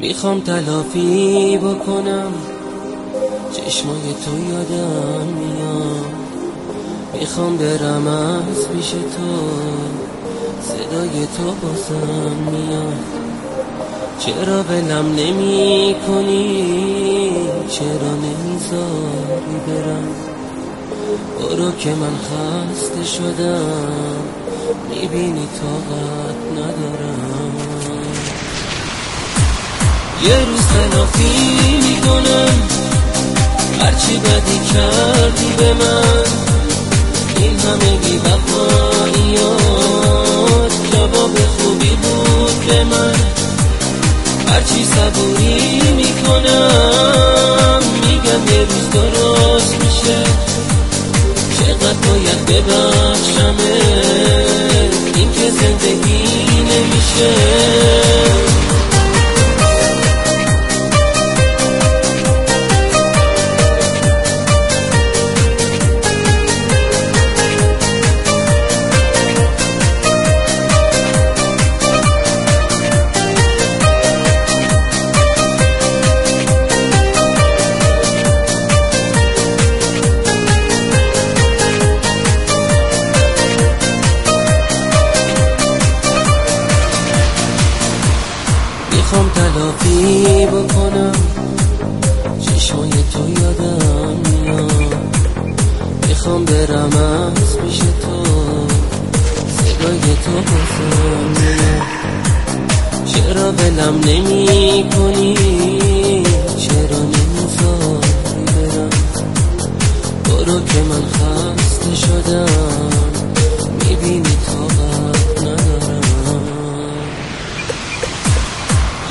می‌خوام تلافی بکنم. چشمای تو یادم میاد. می‌خوام برم از پیش تو. صدای تو بازم میاد. چرا ولم نمی کنی چرا نمی‌ذاری برم؟ برو که من خسته شدم. می‌بینی طاقت ندارم. یه روز تلافی می‌کنم. هرچی بدی کردی به من. این همه بی وفاییات جواب خوبی بود به من. هرچی صبوری می‌کنم. میگم یه روز درست میشه. چقدر باید ببخشمه. این که زندگی نمیشه. بکنم. چشمای تو یادم میاد. می‌خوام برم از پیش تو. صدای تو بازم چرا ولم نمی کنی چرا نمی‌ذاری برم؟ برو که من خسته شدم.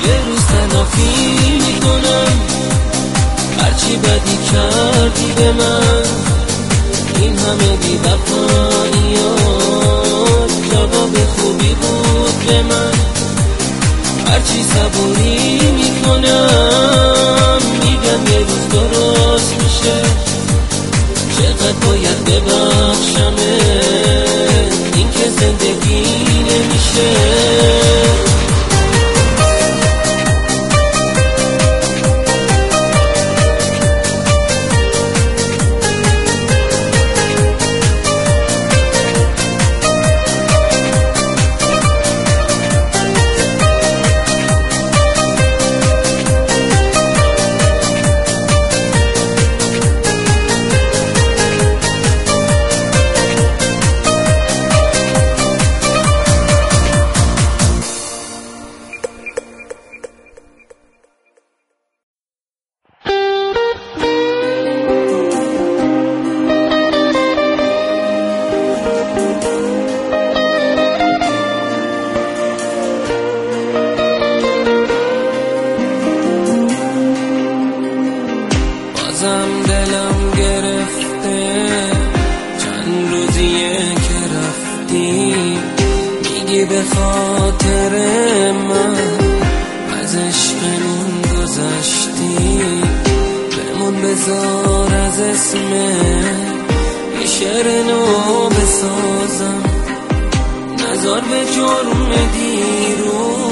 یه روز تلافی می‌کنم. هرچی بدی کردی به من. این همه بی وفاییات جواب خوبی بود به من. هرچی صبوری می‌کنم میگم یه روز درست دلم گرفته. چند روزیه که رفتی. میگی به خاطر من از عشقمون گذشتی. بمون بذار از اسم یه شعر نو بسازم. نظر به جرم دیروز.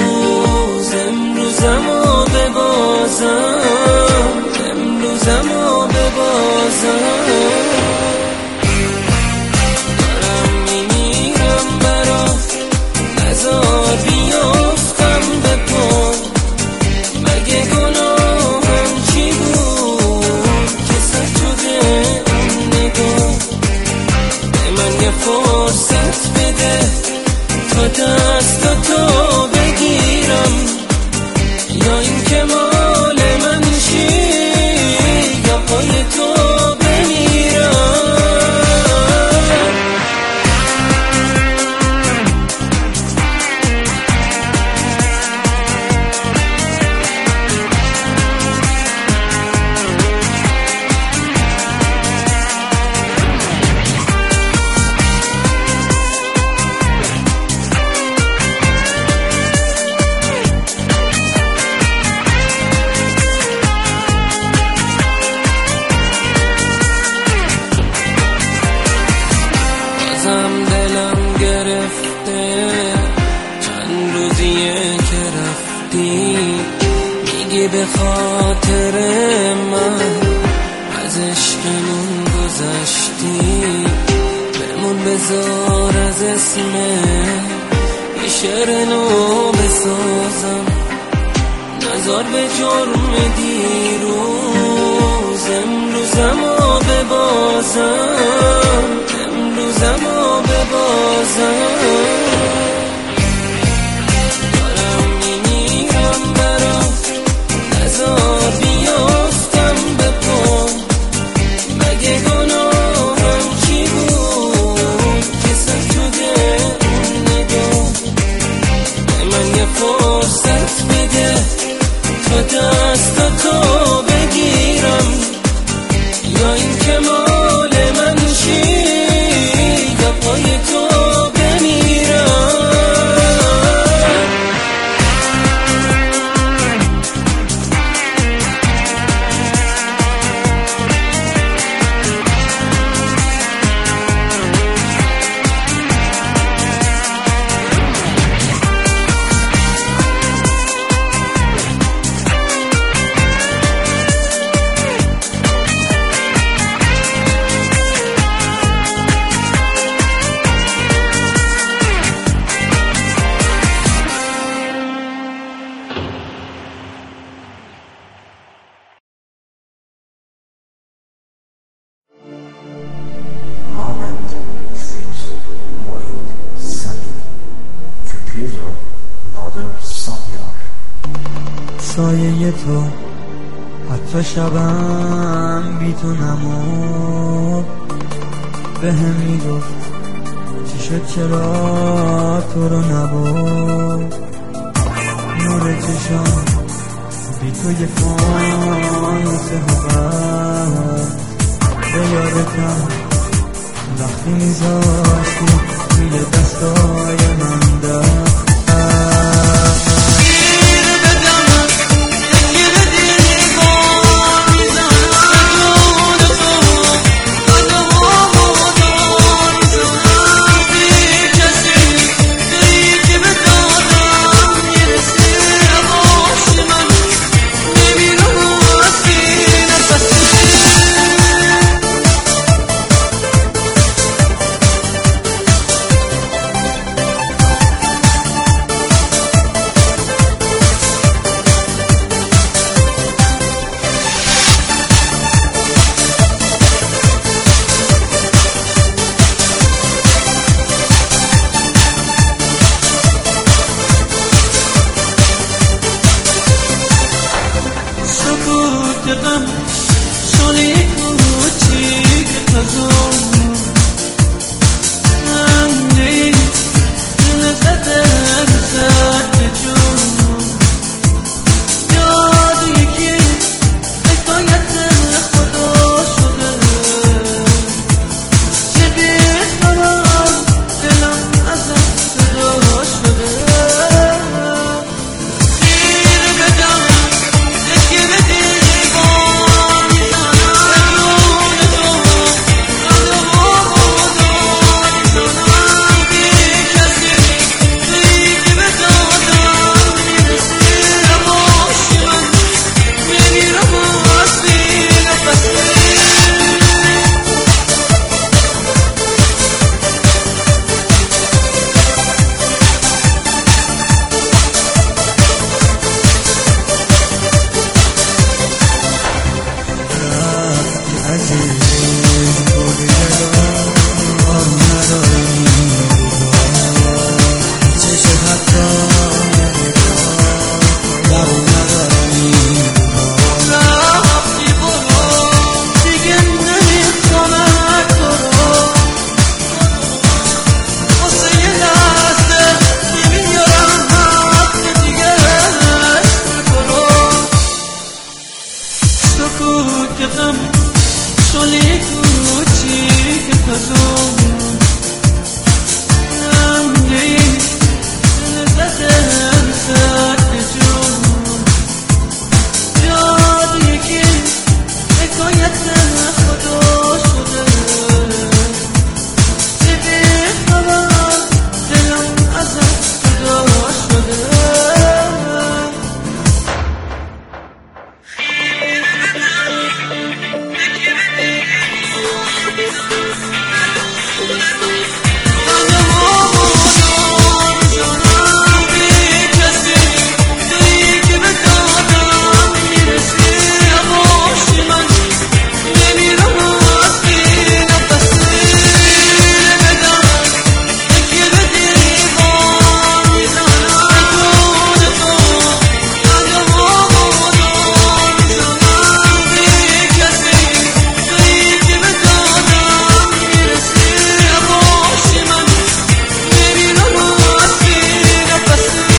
اگه به خاطر من از عشقمون گذشتی. بمون بذار از اسم یه شعر نو بسازم. نظر به جرم دیروز امروزم به بازم. سایه تو حتی شبم بی تو نمود به هم می‌گفت چی شد چرا تو رو نبود نور چشم بی تو یه فانوس حبت به یادتم وقتی میذاشتی توی دستای من دست که غم شالی کوچیک خزون من نیست نزده